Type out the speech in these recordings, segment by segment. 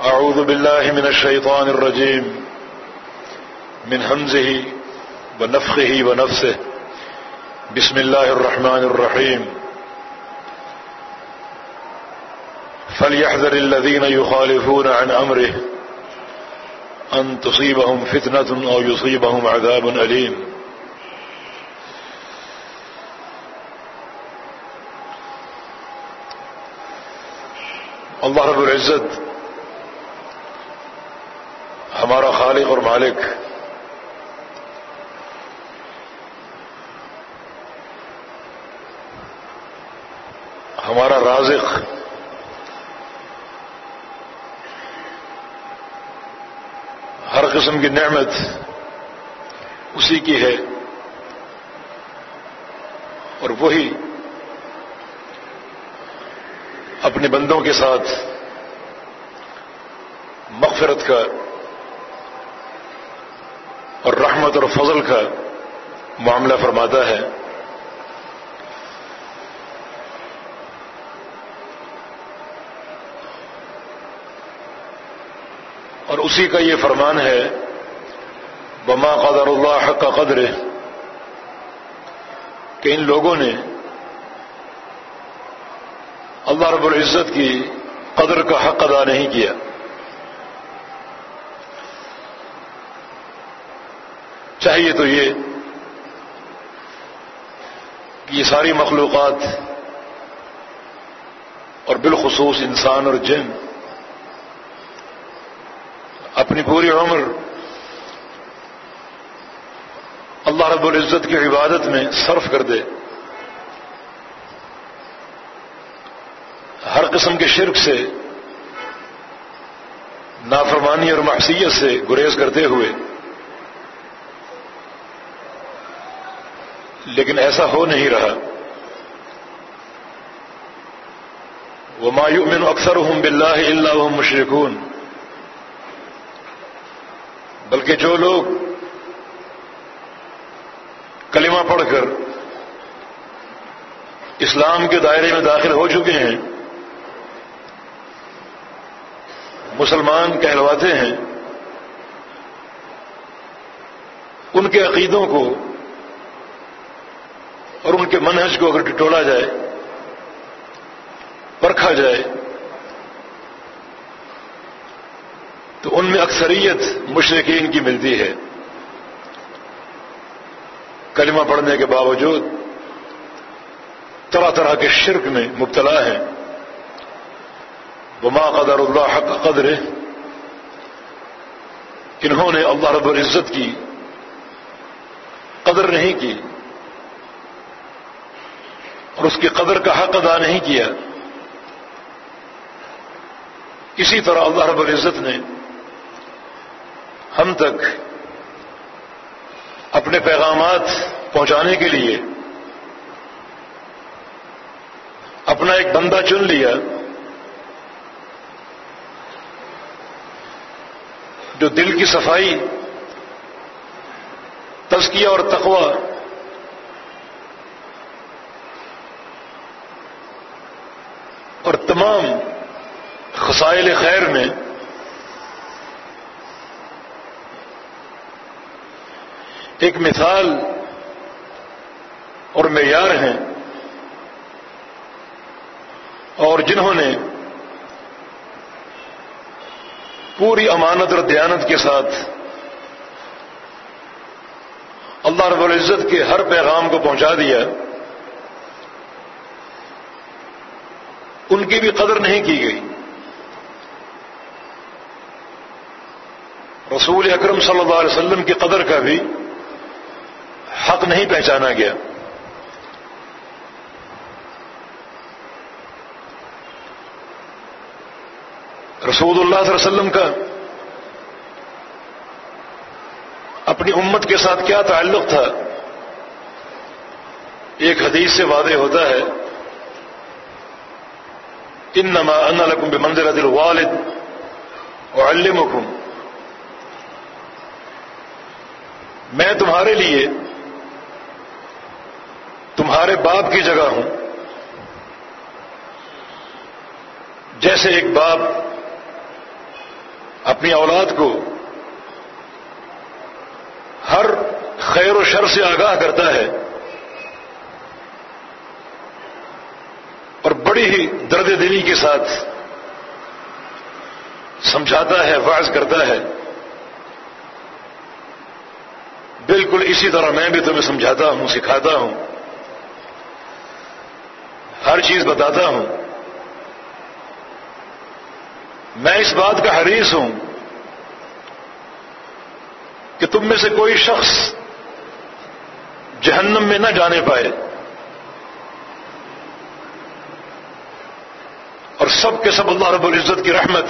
أعوذ بالله من الشيطان الرجيم. من همزه ونفخه ونفسه. بسم الله الرحمن الرحيم. فليحذر الذين يخالفون عن أمره أن تصيبهم فتنة أو يصيبهم عذاب أليم. اللہ رب العزت ہمارا خالق اور مالک۔ ہمارا رازق۔ ہر قسم کی نعمت اسی کی ہے۔ اور وہی اپنے بندوں کے ساتھ مغفرت کا اور رحمت اور فضل کا معاملہ فرماتا ہے۔ اور اسی کا یہ فرمان ہے بما قدر اللہ حق کا قدر کہ ان لوگوں نے اللہ رب العزت کی قدر کا حق ادا نہیں کیا۔ چاہیے تو یہ کہ یہ ساری مخلوقات اور بالخصوص انسان اور جن اپنی پوری عمر اللہ رب العزت کی عبادت میں صرف کر دے، ہر قسم کے شرک سے، نافرمانی اور معصیت سے گریز کرتے ہوئے لیکن ایسا ہو نہیں رہا۔ وہ مایومن اکثر ہوں بلّہ اللہ مشرقون بلکہ جو لوگ کلمہ پڑھ کر اسلام کے دائرے میں داخل ہو چکے ہیں، مسلمان کہلواتے ہیں، ان کے عقیدوں کو اور ان کے منہج کو اگر ٹٹولا جائے، پرکھا جائے، تو ان میں اکثریت مشرقین کی ملتی ہے۔ کلمہ پڑھنے کے باوجود طرح طرح کے شرک میں مبتلا ہیں۔ وما قدر اللہ حق قدر انہوں نے اللہ رب العزت کی قدر نہیں کی۔ اور اس کی قدر کا حق ادا نہیں کیا۔ اسی طرح اللہ رب العزت نے ہم تک اپنے پیغامات پہنچانے کے لیے اپنا ایک بندہ چن لیا جو دل کی صفائی، تزکیہ اور تقوی اور تمام خسائل خیر میں ایک مثال اور معیار ہیں اور جنہوں نے پوری امانت اور دیانت کے ساتھ اللہ رب العزت کے ہر پیغام کو پہنچا دیا ان کی بھی قدر نہیں کی گئی۔ رسول اکرم صلی اللہ علیہ وسلم کی قدر کا بھی حق نہیں پہچانا گیا۔ رسول اللہ صلی اللہ علیہ وسلم کا اپنی امت کے ساتھ کیا تعلق تھا؟ ایک حدیث سے واضح ہوتا ہے ان نما ان لکم بے منظر دل والد میں تمہارے لیے تمہارے باپ کی جگہ ہوں۔ جیسے ایک باپ اپنی اولاد کو ہر خیر و شر سے آگاہ کرتا ہے اور بڑی ہی درد دلی کے ساتھ سمجھاتا ہے واضح کرتا ہے۔ بالکل اسی طرح میں بھی تمہیں سمجھاتا ہوں، سکھاتا ہوں۔ ہر چیز بتاتا ہوں۔ میں اس بات کا حریص ہوں کہ تم میں سے کوئی شخص جہنم میں نہ جانے پائے۔ اور سب کے سب اللہ رب العزت کی رحمت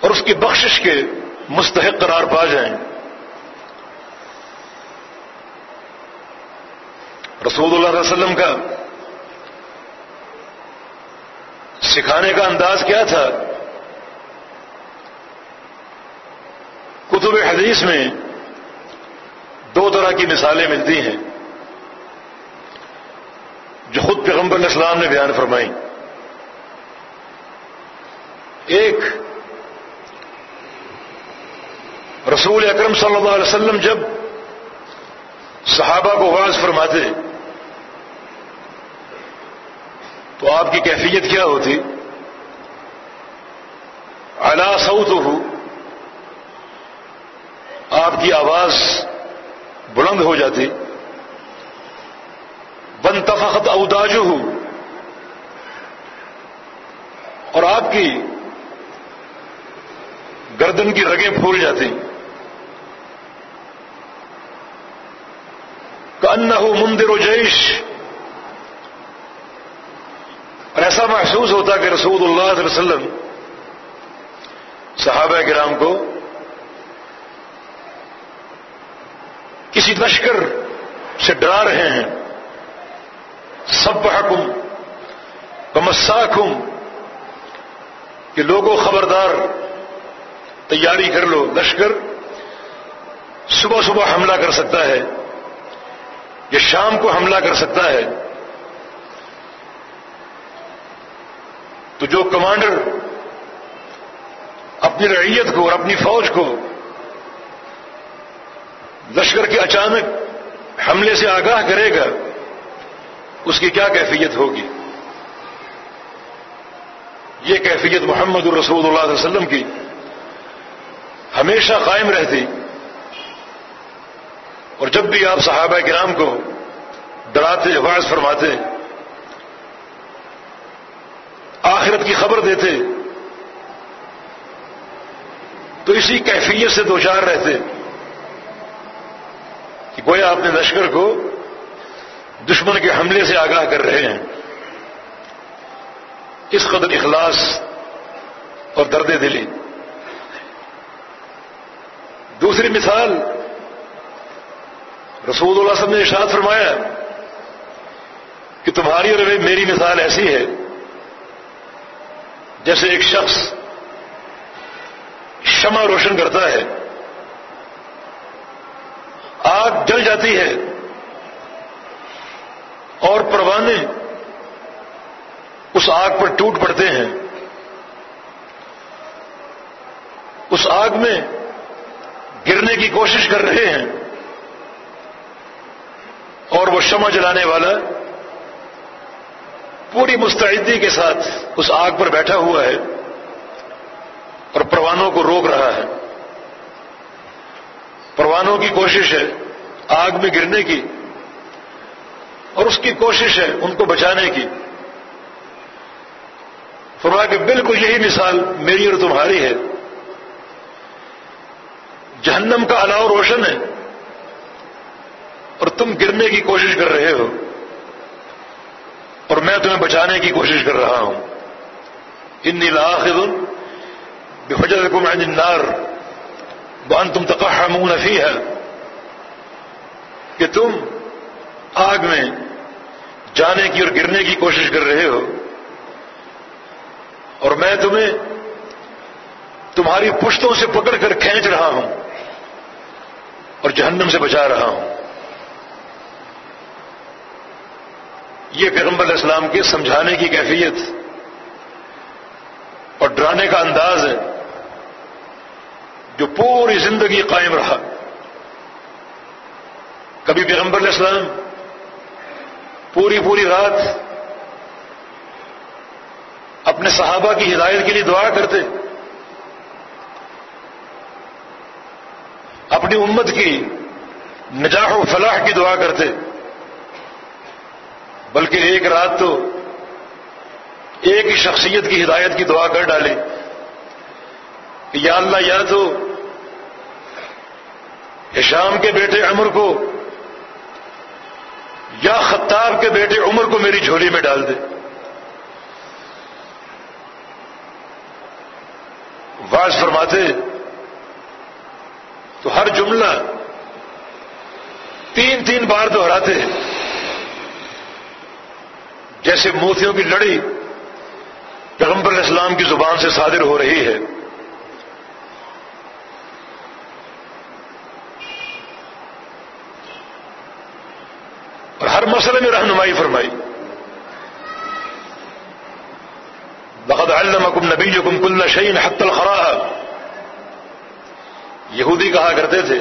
اور اس کی بخشش کے مستحق قرار پا جائیں۔ رسول اللہ علیہ وسلم کا سکھانے کا انداز کیا تھا؟ کتب حدیث میں دو طرح کی مثالیں ملتی ہیں جو خود پیغمبر علیہ السلام نے بیان فرمائی۔ ایک رسول اکرم صلی اللہ علیہ وسلم جب صحابہ کو واضح فرماتے، تو آپ کی کیفیت کیا ہوتی؟ اعلی سعود ہو آپ کی آواز بلند ہو جاتی۔ بن تفخت اوداج اور آپ کی گردن کی رگیں پھول جاتی۔ ان ہو مندر و جیش۔ اور ایسا محسوس ہوتا کہ رسول اللہ علیہ وسلم صحابہ کرام کو کسی لشکر سے ڈرا رہے ہیں۔ سب حکم بمساکم کہ لوگوں خبردار، تیاری کر لو، لشکر صبح صبح حملہ کر سکتا ہے یہ شام کو حملہ کر سکتا ہے۔ تو جو کمانڈر اپنی رعیت کو اور اپنی فوج کو لشکر کے اچانک حملے سے آگاہ کرے گا اس کی کیا کیفیت ہوگی؟ یہ کیفیت محمد الرسول اللہ علیہ وسلم کی ہمیشہ قائم رہتی۔ اور جب بھی آپ صحابہ کرام کو ڈراتے واضح فرماتے، آخرت کی خبر دیتے، تو اسی کیفیت سے دو چار رہتے کہ گویا اپنے لشکر کو دشمن کے حملے سے آگاہ کر رہے ہیں۔ اس قدر اخلاص اور درد دلی۔ دوسری مثال، رسول اللہ صاحب نے ارشاد فرمایا کہ تمہاری اور میری مثال ایسی ہے، جیسے ایک شخص شمع روشن کرتا ہے، آگ جل جاتی ہے۔ اور پروانے اس آگ پر ٹوٹ پڑتے ہیں۔ اس آگ میں گرنے کی کوشش کر رہے ہیں۔ اور وہ شمع جلانے والا پوری مستعدی کے ساتھ اس آگ پر بیٹھا ہوا ہے اور پروانوں کو روک رہا ہے۔ پروانوں کی کوشش ہے آگ میں گرنے کی۔ اور اس کی کوشش ہے ان کو بچانے کی۔ فرمایا کہ بالکل یہی مثال میری اور تمہاری ہے۔ جہنم کا الاؤ روشن ہے اور تم گرنے کی کوشش کر رہے ہو۔ اور میں تمہیں بچانے کی کوشش کر رہا ہوں۔ ان لاخر بحجر کو میں نار بان تم تقاہ منہ نفی ہے کہ تم آگ میں جانے کی اور گرنے کی کوشش کر رہے ہو اور میں تمہیں تمہاری پشتوں سے پکڑ کر کھینچ رہا ہوں اور جہنم سے بچا رہا ہوں۔ یہ پیغمبر علیہ السلام کے سمجھانے کی کیفیت اور ڈرانے کا انداز ہے جو پوری زندگی قائم رہا۔ کبھی پیغمبر علیہ السلام پوری پوری رات اپنے صحابہ کی ہدایت کے لیے دعا کرتے، اپنی امت کی نجاح و فلاح کی دعا کرتے، بلکہ ایک رات تو ایک ہی شخصیت کی ہدایت کی دعا کر ڈالی کہ یا اللہ، یا تو شام کے بیٹے عمر کو یا خطاب کے بیٹے عمر کو میری جھولی میں ڈال دے۔ واض فرماتے تو ہر جملہ تین تین بار دہراتے جیسے موتیوں کی لڑی پیغمبر اسلام کی زبان سے صادر ہو رہی ہے اور ہر مسئلے میں رہنمائی فرمائی۔ بقد علمکم نبیکم کل شعین حت الخرا یہودی کہا کرتے تھے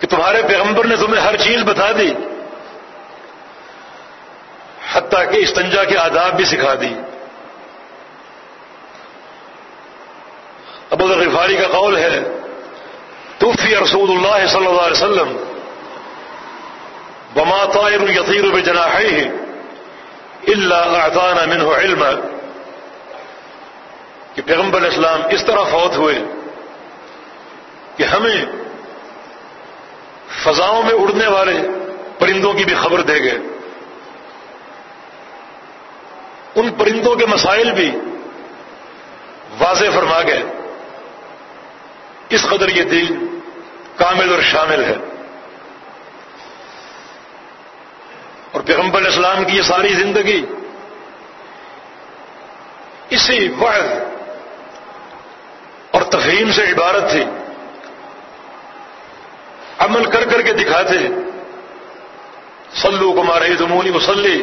کہ تمہارے پیغمبر نے تمہیں ہر چیز بتا دی، حتیٰ کہ استنجا کے آداب بھی سکھا دی۔ ابو الغفاری کا قول ہے، توفی رسول اللہ صلی اللہ علیہ وسلم بما طائر یطیر بجناحیہ الا اعطانا منه علم کہ پیغمبر اسلام اس طرح فوت ہوئے کہ ہمیں فضاؤں میں اڑنے والے پرندوں کی بھی خبر دے گئے، ان پرندوں کے مسائل بھی واضح فرما گئے۔ اس قدر یہ دل کامل اور شامل ہے۔ پیغمبر اسلام کی یہ ساری زندگی اسی وعد اور تفہیم سے عبارت تھی، عمل کر کر کے دکھاتے سلو کمارے دمونی مسلی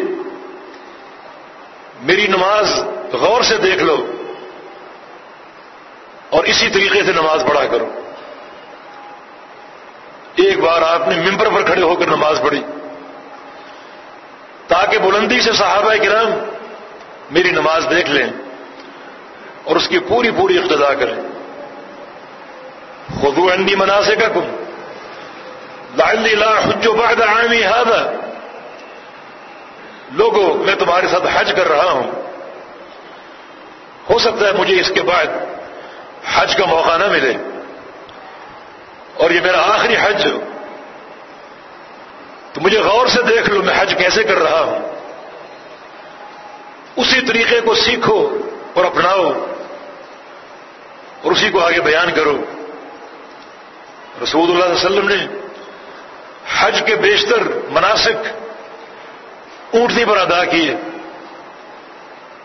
میری نماز غور سے دیکھ لو اور اسی طریقے سے نماز پڑھا کرو۔ ایک بار آپ نے ممبر پر کھڑے ہو کر نماز پڑھی۔ تاکہ بلندی سے صحابہ کرام میری نماز دیکھ لیں اور اس کی پوری پوری اقتدا کریں۔ خدو انڈی مناسے کا کم لا حجو بعد عامی هذا۔ لوگوں میں تمہارے ساتھ حج کر رہا ہوں۔ ہو سکتا ہے مجھے اس کے بعد حج کا موقع نہ ملے۔ اور یہ میرا آخری حج۔ تو مجھے غور سے دیکھ لو میں حج کیسے کر رہا ہوں۔ اسی طریقے کو سیکھو اور اپناؤ اور اسی کو آگے بیان کرو۔ رسول اللہ علیہ وسلم نے حج کے بیشتر مناسک اونٹنی پر ادا کیے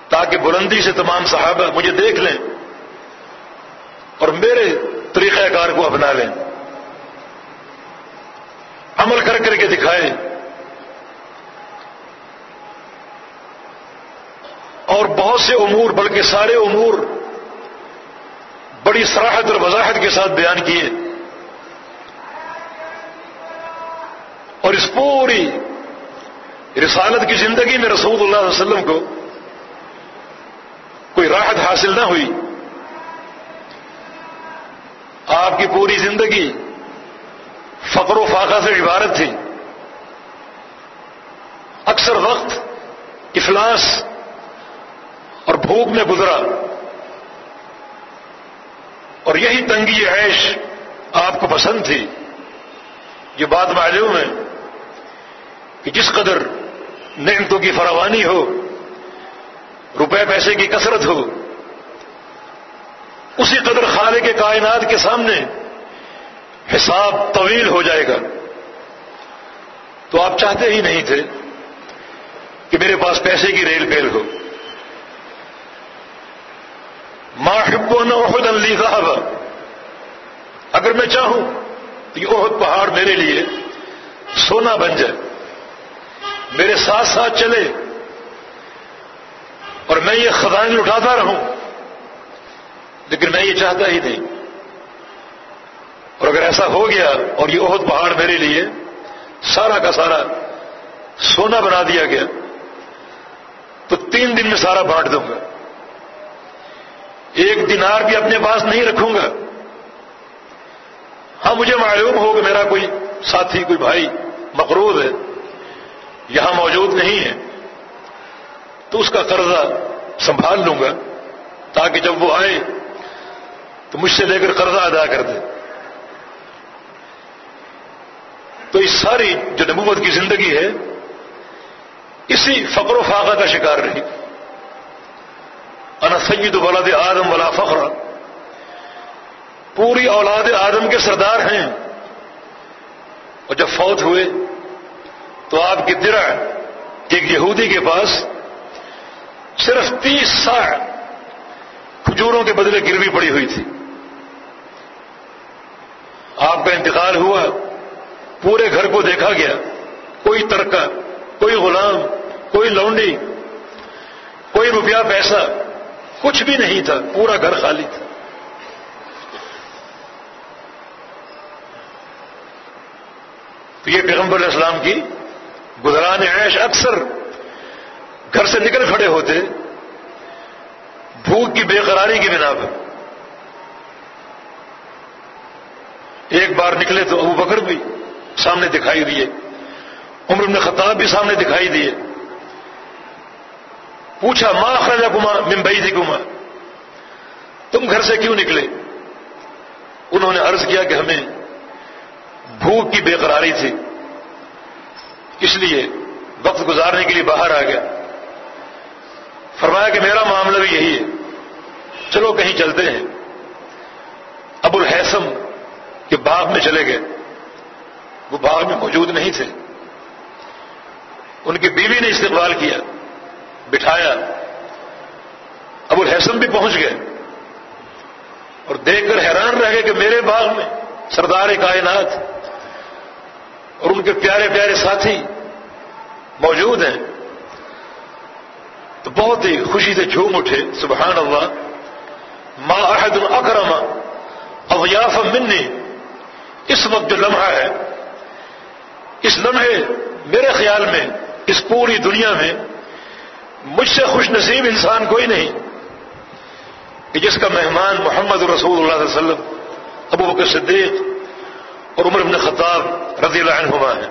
تاکہ بلندی سے تمام صحابہ مجھے دیکھ لیں اور میرے طریقہ کار کو اپنا لیں۔ عمل کر کر کے دکھائے اور بہت سے امور، بلکہ سارے امور بڑی سراحت اور وضاحت کے ساتھ بیان کیے۔ اور اس پوری رسالت کی زندگی میں رسول اللہ علیہ وسلم کو کوئی راحت حاصل نہ ہوئی۔ آپ کی پوری زندگی فقر و فاقہ سے عبارت تھی۔ اکثر وقت افلاس اور بھوک میں گزرا۔ اور یہی تنگی عیش آپ کو پسند تھی۔ یہ بات معلوم ہے کہ جس قدر نعمتوں کی فراوانی ہو، روپے پیسے کی کثرت ہو، اسی قدر خالق کے کائنات کے سامنے حساب طویل ہو جائے گا۔ تو آپ چاہتے ہی نہیں تھے کہ میرے پاس پیسے کی ریل پیل ہو۔ ماحب نہ عہد علی صاحب اگر میں چاہوں تو یہ عہد پہاڑ میرے لیے سونا بن جائے۔ میرے ساتھ ساتھ چلے۔ اور میں یہ خزائن اٹھاتا رہوں۔ لیکن میں یہ چاہتا ہی نہیں۔ اور اگر ایسا ہو گیا اور یہ عہد پہاڑ میرے لیے سارا کا سارا سونا بنا دیا گیا، تو تین دن میں سارا بانٹ دوں گا۔ ایک دنار بھی اپنے پاس نہیں رکھوں گا۔ ہاں مجھے معلوم ہو کہ میرا کوئی ساتھی، کوئی بھائی مقروض ہے، یہاں موجود نہیں ہے، تو اس کا قرضہ سنبھال لوں گا تاکہ جب وہ آئے تو مجھ سے لے کر قرضہ ادا کر دے۔ تو اس ساری جو نبوت کی زندگی ہے، اسی فقر و فاقہ کا شکار رہی۔ انا سید ولاد آدم ولا فخر۔ پوری اولاد آدم کے سردار ہیں۔ اور جب فوت ہوئے، تو آپ کی درع ایک یہودی کے پاس صرف تیس سا کھجوروں کے بدلے گروی پڑی ہوئی تھی۔ آپ کا انتقال ہوا۔ پورے گھر کو دیکھا گیا۔ کوئی ترکہ، کوئی غلام، کوئی لونڈی، کوئی روپیہ پیسہ، کچھ بھی نہیں تھا، پورا گھر خالی تھا۔ تو یہ پیغمبر اسلام کی گزران عیش اکثر گھر سے نکل کھڑے ہوتے، بھوک کی بے قراری کی بنا پر۔ ایک بار نکلے تو ابو بکر بھی۔ سامنے دکھائی دیے۔ عمر بن خطاب بھی سامنے دکھائی دیے۔ پوچھا ماں خرجا گما ممبئی تھی گما تم گھر سے کیوں نکلے؟ انہوں نے عرض کیا کہ ہمیں بھوک کی بے قراری تھی، اس لیے وقت گزارنے کے لیے باہر آ گیا۔ فرمایا کہ میرا معاملہ بھی یہی ہے۔ چلو کہیں چلتے ہیں۔ ابو الحسم کے باغ میں چلے گئے۔ وہ باغ میں موجود نہیں تھے۔ ان کی بیوی نے استقبال کیا، بٹھایا۔ ابو الحسن بھی پہنچ گئے۔ اور دیکھ کر حیران رہ گئے کہ میرے باغ میں سردار کائنات اور ان کے پیارے پیارے ساتھی موجود ہیں۔ تو بہت ہی خوشی سے جھوم اٹھے۔ سبحان اللہ۔ ما احد اکرم اغیاف منی۔ اس وقت جو لمحہ ہے اس لمحے میرے خیال میں، اس پوری دنیا میں مجھ سے خوش نصیب انسان کوئی نہیں کہ جس کا مہمان محمد رسول اللہ علیہ وسلم، ابو بکر صدیق اور عمر بن خطاب رضی اللہ عنہما ہے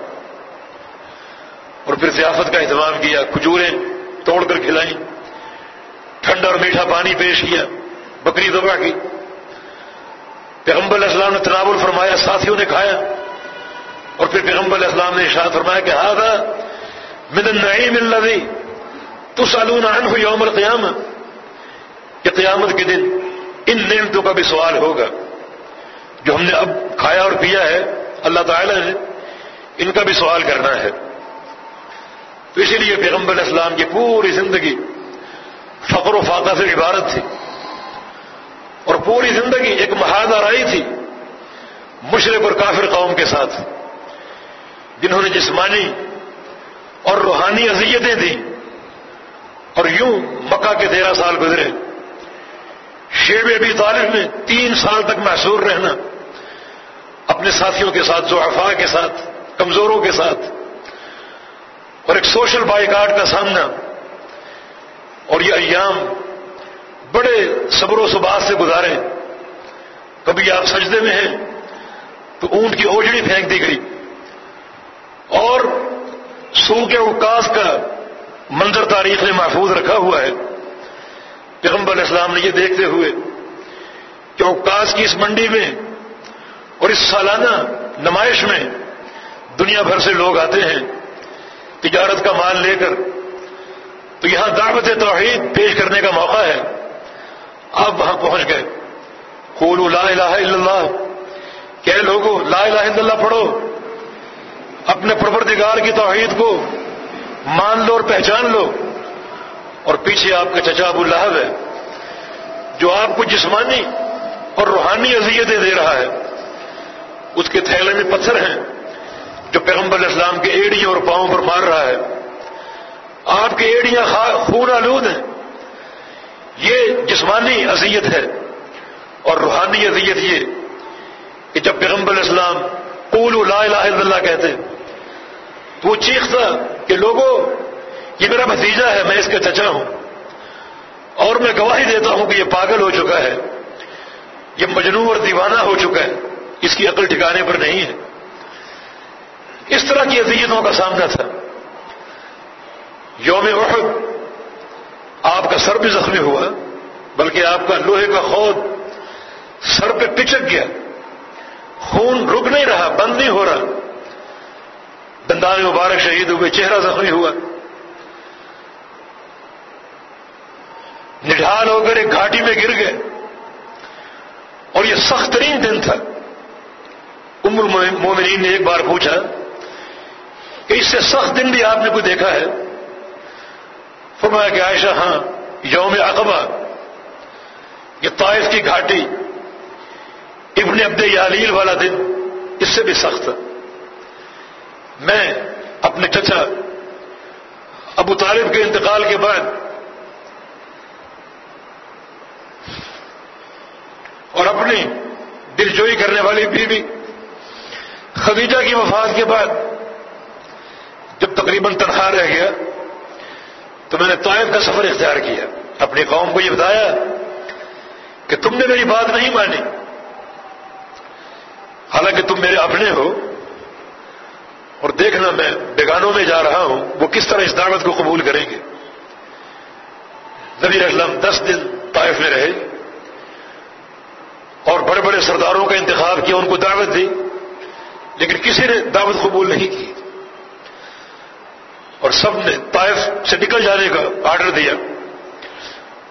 اور پھر ضیافت کا اہتمام کیا، کھجوریں توڑ کر کھلائیں، ٹھنڈا اور میٹھا پانی پیش کیا، بکری دبا کی۔ پیغمبر اسلام نے تناول فرمایا، ساتھیوں نے کھایا اور پھر پیغمبر اسلام نے ارشاد فرمایا کہ ہاں من النعیم الذي تسالون عنه يوم القيامه کہ قیامت کے دن ان نعمتوں کا بھی سوال ہوگا جو ہم نے اب کھایا اور پیا ہے، اللہ تعالی نے ان کا بھی سوال کرنا ہے۔ تو اسی لیے پیغمبر اسلام کی پوری زندگی فقر و فاقہ سے عبارت تھی۔ اور پوری زندگی ایک محاذ آئی تھی، مشرق اور کافر قوم کے ساتھ۔ جنہوں نے جسمانی اور روحانی اذیتیں دیں اور یوں مکہ کے تیرہ سال گزرے۔ شیب ابی طالب میں تین سال تک محسور رہنا، اپنے ساتھیوں کے ساتھ زعفا کے ساتھ، کمزوروں کے ساتھ، اور ایک سوشل بائی کارڈ کا سامنا۔ اور یہ ایام بڑے صبر و سباس سے گزارے۔ کبھی آپ سجدے میں ہیں تو اونٹ کی اوجڑی پھینک دی گئی۔ اور سو کے اوکاس کا منظر تاریخ نے محفوظ رکھا ہوا ہے۔ پیغمبر اسلام نے یہ دیکھتے ہوئے کہ اوکاس کی اس منڈی میں اور اس سالانہ نمائش میں دنیا بھر سے لوگ آتے ہیں، تجارت کا مال لے کر۔ تو یہاں دعوت توحید پیش کرنے کا موقع ہے۔ آپ وہاں پہنچ گئے۔ لا الہ الا اللہ۔ کہ لوگوں لا الہ الا اللہ پڑھو۔ اپنے پروردگار کی توحید کو مان لو اور پہچان لو۔ اور پیچھے آپ کا چچا ابو لہب ہے، جو آپ کو جسمانی اور روحانی اذیتیں دے رہا ہے۔ اس کے تھیلے میں پتھر ہیں، جو پیغمبر اسلام کے ایڑیوں اور پاؤں پر مار رہا ہے۔ آپ کی ایڑیاں خون آلود ہیں۔ یہ جسمانی اذیت ہے اور روحانی اذیت یہ کہ جب پیغمبر اسلام قول لا الہ الا اللہ کہتے تو وہ چیختا کہ لوگوں یہ میرا بھتیجا ہے، میں اس کا چچا ہوں۔ اور میں گواہی دیتا ہوں کہ یہ پاگل ہو چکا ہے۔ یہ مجنو اور دیوانہ ہو چکا ہے۔ اس کی عقل ٹھکانے پر نہیں ہے۔ اس طرح کی اذیتوں کا سامنا تھا۔ یوم احد، آپ کا سر بھی زخمی ہوا، بلکہ آپ کا لوہے کا خود سر پہ پچک گیا۔ خون رک نہیں رہا بند نہیں ہو رہا۔ دندان مبارک شہید ہوئے، چہرہ زخمی ہوا۔ نڈھال ہو کر ایک گھاٹی میں گر گئے۔ اور یہ سخت ترین دن تھا۔ ام المومنین نے ایک بار پوچھا کہ اس سے سخت دن بھی آپ نے کوئی دیکھا ہے؟ فرمایا کہ عائشہ ہاں یوم اقبا یہ طائف کی گھاٹی۔ ابن عبد یالیل والا دن، اس سے بھی سخت۔ میں اپنے چچا ابو طالب کے انتقال کے بعد اور اپنی دلجوئی کرنے والی بیوی خدیجہ کی وفات کے بعد جب تقریباً تنخواہ رہ گیا، تو میں نے طائف کا سفر اختیار کیا۔ اپنی قوم کو یہ بتایا کہ تم نے میری بات نہیں مانی۔ حالانکہ تم میرے اپنے ہو اور دیکھنا میں بیگانوں میں جا رہا ہوں، وہ کس طرح اس دعوت کو قبول کریں گے؟ نبی اسلام دس دن طائف میں رہے اور بڑے بڑے سرداروں کا انتخاب کیا، ان کو دعوت دی، لیکن کسی نے دعوت قبول نہیں کی۔ اور سب نے طائف سے نکل جانے کا آرڈر دیا۔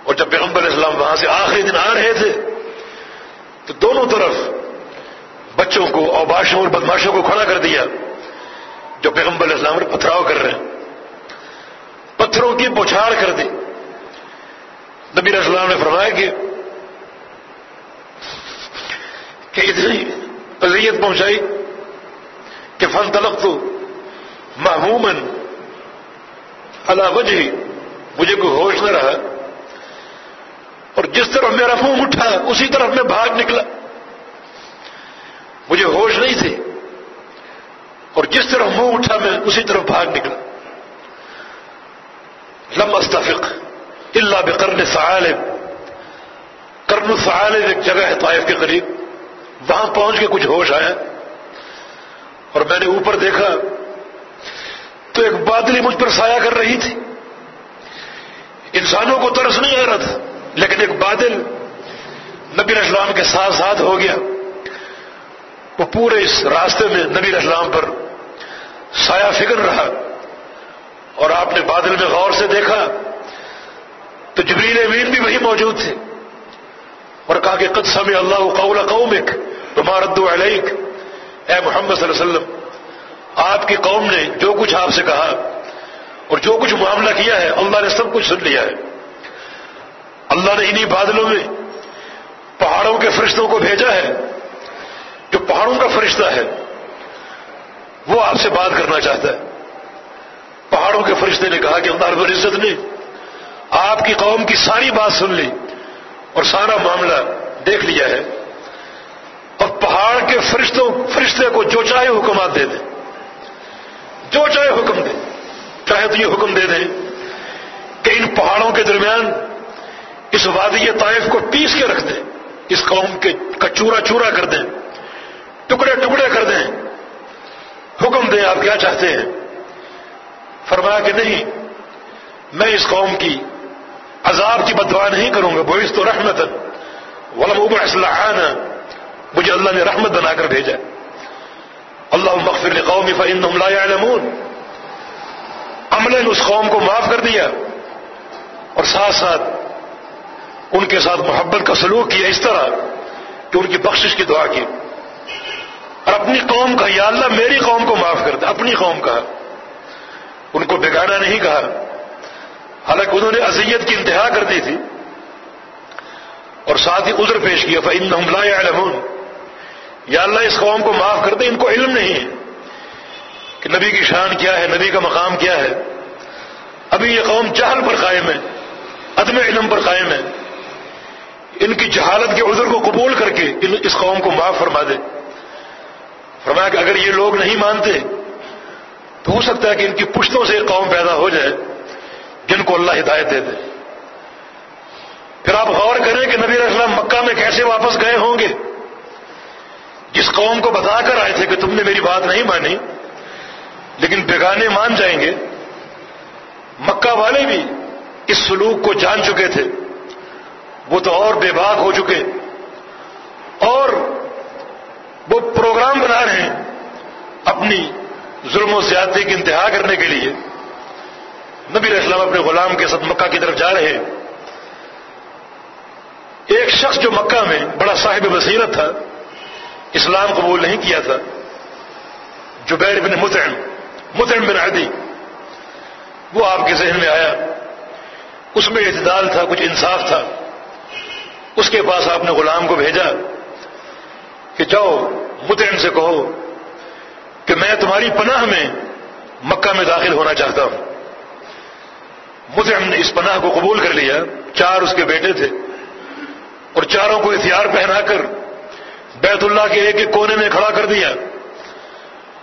اور جب پیغمبر اسلام وہاں سے آخری دن آ رہے تھے، تو دونوں طرف بچوں کو اوباشوں اور بدماشوں کو کھڑا کر دیا جو پیغمبر اسلام پر پتھراؤ کر رہے ہیں۔ پتھروں کی بوچھاڑ کر دی۔ نبی اسلام نے فرمایا کہ کہ اتنی اذیت پہنچائی کہ فن تلق تو محمومن اللہ وجہ مجھے کوئی ہوش نہ رہا۔ اور جس طرف میرا منہ اٹھا، اسی طرف میں بھاگ نکلا۔ مجھے ہوش نہیں تھی۔ اور جس طرف منہ اٹھا میں اسی طرف بھاگ نکلا۔ لم استفق اللہ بقرن فعالب کرن فعالب ایک جگہ ہے طائف کے قریب۔ وہاں پہنچ کے کچھ ہوش آیا۔ اور میں نے اوپر دیکھا تو ایک بادلی مجھ پر سایہ کر رہی تھی۔ انسانوں کو ترس نہیں آ رہا تھا، لیکن ایک بادل نبی اسلام کے ساتھ ساتھ ہو گیا۔ وہ پورے اس راستے میں نبی اسلام پر سایہ فکر رہا اور آپ نے بادل میں غور سے دیکھا تو جبریل امین بھی وہی موجود تھے اور کہا کہ قد اللہ قول قومک تمہارد علیک۔ اے محمد صلی اللہ علیہ وسلم، آپ کی قوم نے جو کچھ آپ سے کہا اور جو کچھ معاملہ کیا ہے، اللہ نے سب کچھ سن لیا ہے۔ اللہ نے انہی بادلوں میں پہاڑوں کے فرشتوں کو بھیجا ہے۔ جو پہاڑوں کا فرشتہ ہے، وہ آپ سے بات کرنا چاہتا ہے۔ پہاڑوں کے فرشتے نے کہا کہ اللہ رب العزت نے آپ کی قوم کی ساری بات سن لی اور سارا معاملہ دیکھ لیا ہے۔ اور پہاڑ کے فرشتوں، فرشتے کو جو چاہے حکمات دے دیں۔ جو چاہے حکم دے۔ چاہے تو یہ حکم دے دیں کہ ان پہاڑوں کے درمیان اس وادی طائف کو پیس کے رکھ دیں۔ اس قوم کے کا چورا چورا کر دیں۔ ٹکڑے ٹکڑے کر دیں۔ حکم دیں آپ کیا چاہتے ہیں؟ فرمایا کہ نہیں، میں اس قوم کی عذاب کی بدوا نہیں کروں گا، بوئس تو رحمت ولم ابر اسلح مجھے اللہ نے رحمت بنا کر بھیجا۔ اللہ مغفر قومی فن لا يعلمون عمل اس قوم کو معاف کر دیا اور ساتھ ساتھ ان کے ساتھ محبت کا سلوک کیا، اس طرح کہ ان کی بخشش کی دعا کی۔ اور اپنی قوم کا، یا اللہ میری قوم کو معاف کر دے، اپنی قوم کا۔ ان کو بگاڑا نہیں کہا۔ حالانکہ انہوں نے اذیت کی انتہا کر دی تھی۔ اور ساتھ ہی عذر پیش کیا فن لا يعلمون۔ یا اللہ، اس قوم کو معاف کر دے، ان کو علم نہیں ہے۔ کہ نبی کی شان کیا ہے، نبی کا مقام کیا ہے۔ ابھی یہ قوم جہل پر قائم ہے، عدم علم پر قائم ہے۔ ان کی جہالت کے عذر کو قبول کر کے اس قوم کو معاف فرما دے۔ فرمایا کہ اگر یہ لوگ نہیں مانتے تو ہو سکتا ہے کہ ان کی پشتوں سے قوم پیدا ہو جائے جن کو اللہ ہدایت دے دے۔ پھر آپ غور کریں کہ نبی السلام مکہ میں کیسے واپس گئے ہوں گے؟ جس قوم کو بتا کر آئے تھے کہ تم نے میری بات نہیں مانی، لیکن بیگانے مان جائیں گے۔ مکہ والے بھی اس سلوک کو جان چکے تھے۔ وہ تو اور بے باک ہو چکے۔ اور وہ پروگرام بنا رہے ہیں اپنی ظلم و زیادتی کی انتہا کرنے کے لیے۔ نبی اسلام اپنے غلام کے ساتھ مکہ کی طرف جا رہے ہیں۔ ایک شخص جو مکہ میں بڑا صاحب بصیرت تھا، اسلام قبول نہیں کیا تھا، جبیر بن متعم متعم بن عدی، وہ آپ کے ذہن میں آیا۔ اس میں اعتدال تھا، کچھ انصاف تھا۔ اس کے پاس آپ نے غلام کو بھیجا۔ کہ جاؤ متعم سے کہو کہ میں تمہاری پناہ میں مکہ میں داخل ہونا چاہتا ہوں۔ متعم نے اس پناہ کو قبول کر لیا۔ چار اس کے بیٹے تھے۔ اور چاروں کو ہتھیار پہنا کر بیت اللہ کے ایک ایک کونے میں کھڑا کر دیا۔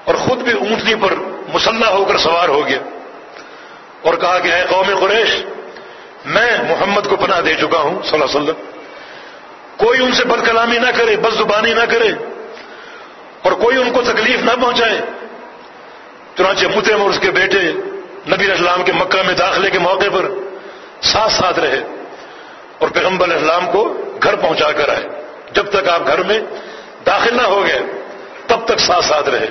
اور خود بھی اونٹنی پر مسلح ہو کر سوار ہو گیا۔ اور کہا کہ اے قوم قریش، میں محمد کو پناہ دے چکا ہوں، صلی اللہ علیہ وسلم۔ کوئی ان سے بد کلامی نہ کرے بد زبانی نہ کرے اور کوئی ان کو تکلیف نہ پہنچائے۔ چنانچہ متم اور اس کے بیٹے نبی اسلام کے مکہ میں داخلے کے موقع پر ساتھ ساتھ رہے اور پیغمبر اسلام کو گھر پہنچا کر آئے۔ جب تک آپ گھر میں داخل نہ ہو گئے، تب تک ساتھ ساتھ رہے۔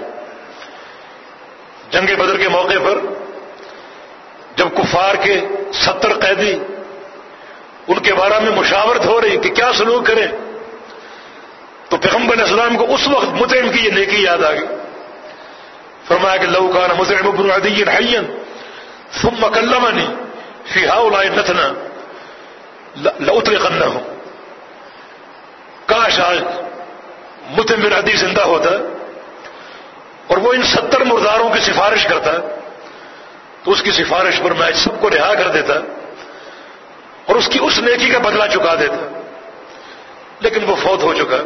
جنگ بدر کے موقع پر جب کفار کے ستر قیدی ان کے بارے میں مشاورت ہو رہی کہ کیا سلوک کریں۔ تو پیغمبر اسلام کو اس وقت متعم کی یہ نیکی یاد آ گئی۔ فرمایا کہ لو کان متعم ابن عدی حین ثم کلمنی فی ہاؤلائے نتنا لوتر کاش آج متم عدی زندہ ہوتا اور وہ ان ستر مرداروں کی سفارش کرتا تو اس کی سفارش پر میں سب کو رہا کر دیتا۔ اور اس کی اس نیکی کا بدلہ چکا دیتا لیکن وہ فوت ہو چکا۔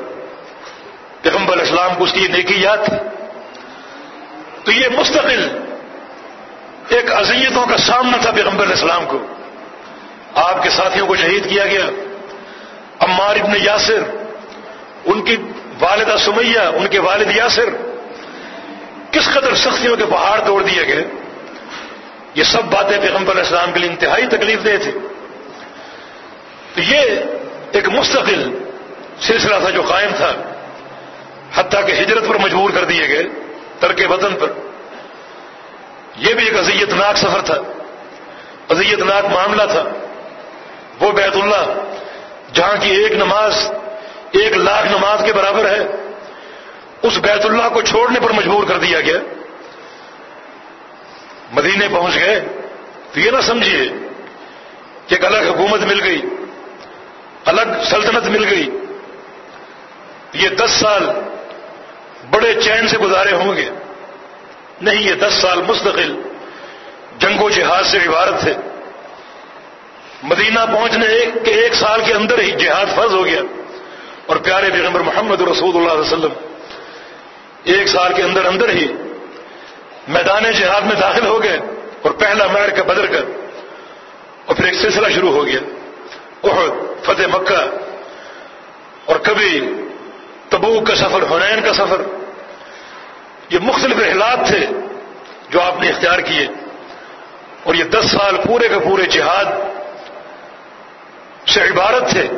پیغمبر اسلام کو اس کی نیکی یاد تھی۔ تو یہ مستقل ایک اذیتوں کا سامنا تھا پیغمبر اسلام کو۔ آپ کے ساتھیوں کو شہید کیا گیا۔ عمار ابن یاسر، ان کی والدہ سمیہ، ان کے والد یاسر، کس قدر سختیوں کے پہاڑ توڑ دیے گئے؟ یہ سب باتیں پیغمبر اسلام کے لیے انتہائی تکلیف دہ تھی تو یہ ایک مستقل سلسلہ تھا جو قائم تھا، حتیٰ کہ ہجرت پر مجبور کر دیے گئے ترک وطن پر۔ یہ بھی ایک اذیت ناک سفر تھا اذیت ناک معاملہ تھا۔ وہ بیت اللہ، جہاں کی ایک نماز، ایک لاکھ نماز کے برابر ہے، اس بیت اللہ کو چھوڑنے پر مجبور کر دیا گیا۔ مدینے پہنچ گئے۔ تو یہ نہ سمجھیے کہ ایک الگ حکومت مل گئی۔ الگ سلطنت مل گئی۔ یہ دس سال بڑے چین سے گزارے ہوں گے۔ نہیں، یہ دس سال مستقل جنگ و جہاد سے عبارت تھے مدینہ پہنچنے کے ایک سال کے اندر ہی جہاد فرض ہو گیا۔ اور پیارے پیغمبر محمد رسول اللہ علیہ وسلم، ایک سال کے اندر اندر ہی میدان جہاد میں داخل ہو گئے اور پہلا میر کا بدر کر اور پھر ایک سلسلہ شروع ہو گیا۔ اور فتح مکہ۔ اور کبھی تبوک کا سفر، حنین کا سفر۔ یہ مختلف احلات تھے جو آپ نے اختیار کیے۔ اور یہ دس سال پورے کے پورے جہاد سے عبارت تھے۔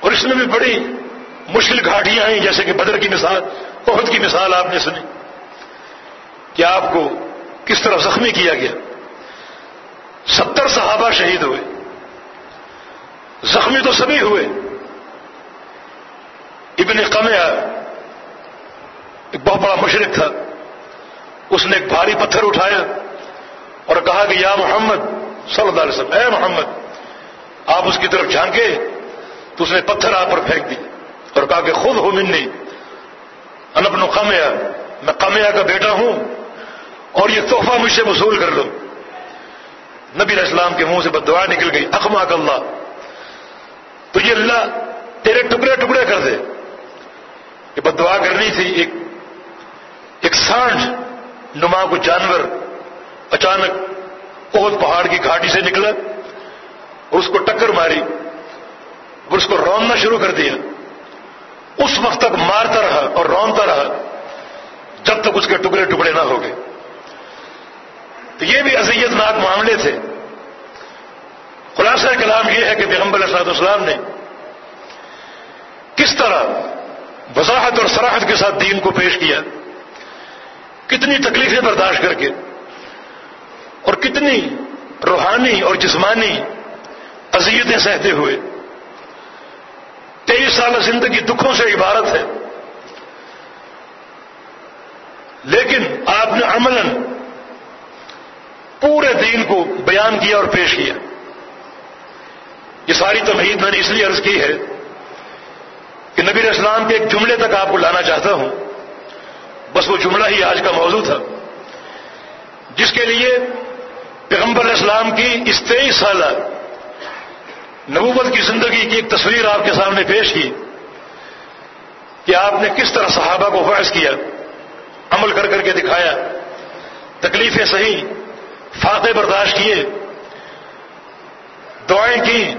اور اس میں بھی بڑی مشکل گھاٹیاں آئیں جیسے کہ بدر کی مثال بہت کی مثال آپ نے سنی۔ کہ آپ کو کس طرح زخمی کیا گیا۔ ستر صحابہ شہید ہوئے۔ زخمی تو سبھی ہوئے۔ ابن قمیا ایک بہت بڑا مشرق تھا۔ اس نے ایک بھاری پتھر اٹھایا اور کہا کہ یا محمد، صلی اللہ علیہ وسلم، اے محمد، آپ اس کی طرف جھانکے تو اس نے پتھر آپ پر پھینک دی اور کہا کہ خود ہو منی انبن قمیا میں قمیا کا بیٹا ہوں اور یہ تحفہ مجھ سے وصول کر لو۔ نبی علیہ السلام کے منہ سے بدعا نکل گئی اخما اللہ تو یہ اللہ تیرے ٹکڑے ٹکڑے کر دے۔ یہ بدعا کرنی تھی ایک ایک سانڈ نما کو جانور اچانک بہت پہاڑ کی گھاٹی سے نکلا اور اس کو ٹکر ماری اور اس کو روننا شروع کر دیا۔ اس وقت تک مارتا رہا اور رونتا رہا جب تک اس کے ٹکڑے ٹکڑے نہ ہو گئے۔ تو یہ بھی اذیت ناک معاملے تھے۔ خلاصہ کلام یہ ہے کہ پیغمبر اسرات اسلام نے کس طرح وضاحت اور سراحت کے ساتھ دین کو پیش کیا، کتنی تکلیفیں برداشت کر کے، اور کتنی روحانی اور جسمانی اذیتیں سہتے ہوئے۔ تیئیس سال زندگی دکھوں سے عبارت ہے۔ لیکن آپ نے عملاً پورے دین کو بیان کیا اور پیش کیا۔ ساری تمہید میں نے اس لیے عرض کی ہے کہ نبی اسلام کے ایک جملے تک آپ کو لانا چاہتا ہوں۔ بس وہ جملہ ہی آج کا موضوع تھا۔ جس کے لیے پیغمبر اسلام کی اس تیئیس سالہ نبوت کی زندگی کی ایک تصویر آپ کے سامنے پیش کی کہ آپ نے کس طرح صحابہ کو فیض کیا، عمل کر کر کے دکھایا، تکلیفیں صحیح فاقے برداشت کیے، دعائیں کی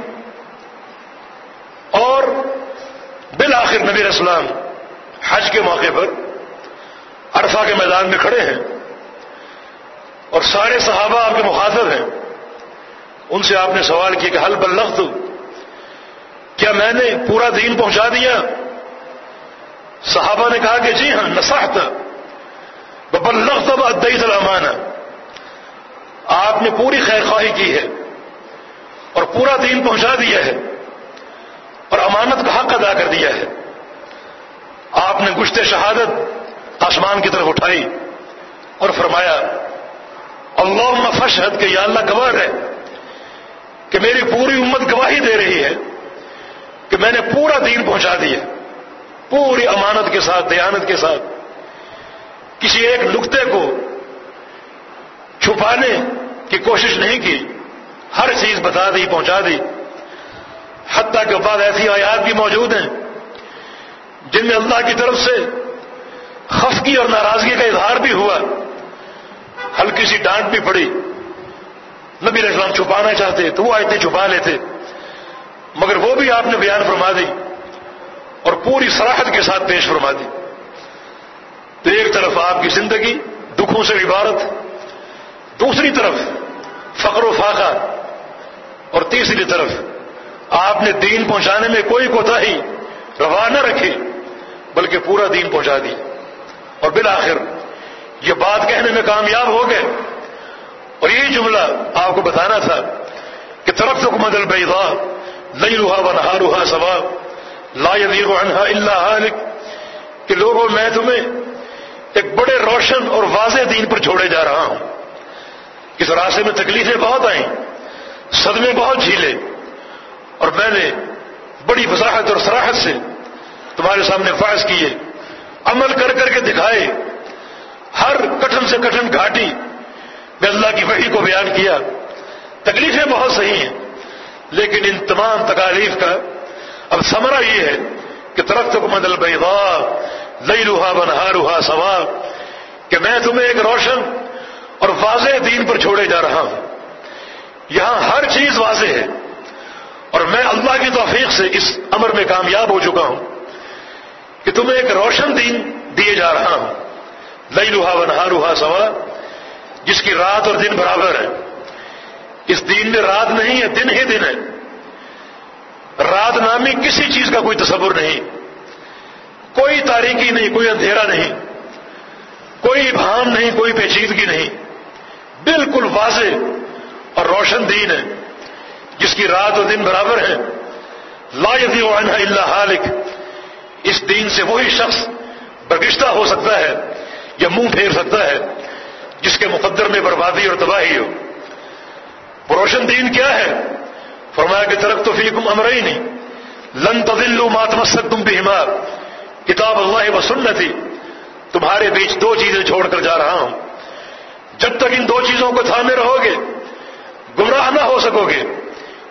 اور بالآخر نبی اسلام حج کے موقع پر عرفہ کے میدان میں کھڑے ہیں اور سارے صحابہ آپ کے مخاطب ہیں۔ ان سے آپ نے سوال کیا کہ حل بلغت؟ کیا میں نے پورا دین پہنچا دیا؟ صحابہ نے کہا کہ جی ہاں نساحت بلغت ادئی سلامان آپ نے پوری خیر خواہی کی ہے اور پورا دین پہنچا دیا ہے۔ اور امانت کا حق ادا کر دیا ہے۔ آپ نے گشت شہادت آسمان کی طرف اٹھائی اور فرمایا اللہ مفشد کہ یا اللہ گواہ ہے کہ میری پوری امت گواہی دے رہی ہے کہ میں نے پورا دین پہنچا دیا، پوری امانت کے ساتھ، دیانت کے ساتھ۔ کسی ایک نقطے کو چھپانے کی کوشش نہیں کی، ہر چیز بتا دی، پہنچا دی۔ حتیٰ کے بعد ایسی آیات بھی موجود ہیں جن میں اللہ کی طرف سے خفگی اور ناراضگی کا اظہار بھی ہوا، ہلکی سی ڈانٹ بھی پڑی۔ نبی اسلام چھپانا چاہتے، تو وہ آیتیں چھپا لیتے۔ مگر وہ بھی آپ نے بیان فرما دی اور پوری سراحت کے ساتھ پیش فرما دی۔ تو ایک طرف آپ کی زندگی، دکھوں سے عبارت، دوسری طرف فقر و فاقہ، اور تیسری طرف آپ نے دین پہنچانے میں کوئی کوتا ہی روا نہ رکھی بلکہ پورا دین پہنچا دی۔ اور بالآخر یہ بات کہنے میں کامیاب ہو گئے۔ اور یہی جملہ آپ کو بتانا تھا کہ طرف تو مدل بیضا نہیں روحا و نہا روحا ثواب لا یزیغ عنہا اللہ حالک کہ لوگوں، میں تمہیں ایک بڑے روشن اور واضح دین پر چھوڑے جا رہا ہوں۔ اس راستے میں تکلیفیں بہت آئیں، صدمے بہت جھیلے۔ اور میں نے بڑی وضاحت اور سراحت سے تمہارے سامنے فائز کیے، عمل کر کر کے دکھائے، ہر کٹن سے کٹن گھاٹی میں اللہ کی وحی کو بیان کیا۔ تکلیفیں بہت صحیح ہیں، لیکن ان تمام تکالیف کا اب سمرا یہ ہے کہ درخت کو مدل بیوا لئی روحا بنہا روحا سوا، کہ میں تمہیں ایک روشن اور واضح دین پر چھوڑے جا رہا ہوں۔ یہاں ہر چیز واضح ہے۔ اور میں اللہ کی توفیق سے اس امر میں کامیاب ہو چکا ہوں کہ تمہیں ایک روشن دین دیے جا رہا ہوں۔ لئی لوہا بنہا روحا سوا، جس کی رات اور دن برابر ہے اس دین میں رات نہیں ہے، دن ہی دن ہے۔ رات نامی کسی چیز کا کوئی تصور نہیں۔ کوئی تاریخی نہیں، کوئی اندھیرا نہیں۔ کوئی بھام نہیں، کوئی پیچیدگی نہیں۔ بالکل واضح اور روشن دین ہے۔ جس کی رات اور دن برابر ہے۔ لا عنہ اللہ حالک اس دین سے وہی شخص برگشتہ ہو سکتا ہے یا منہ پھیر سکتا ہے جس کے مقدر میں بربادی اور تباہی ہو۔ روشن دین کیا ہے؟ فرمایا کہ طرف تو فیکم امر ہی نہیں لن تدلو ماتمسک تم بھی کتاب اللہ و سنتی۔ تمہارے بیچ دو چیزیں چھوڑ کر جا رہا ہوں۔ جب تک ان دو چیزوں کو تھامے رہو گے، گمراہ نہ ہو سکو گے۔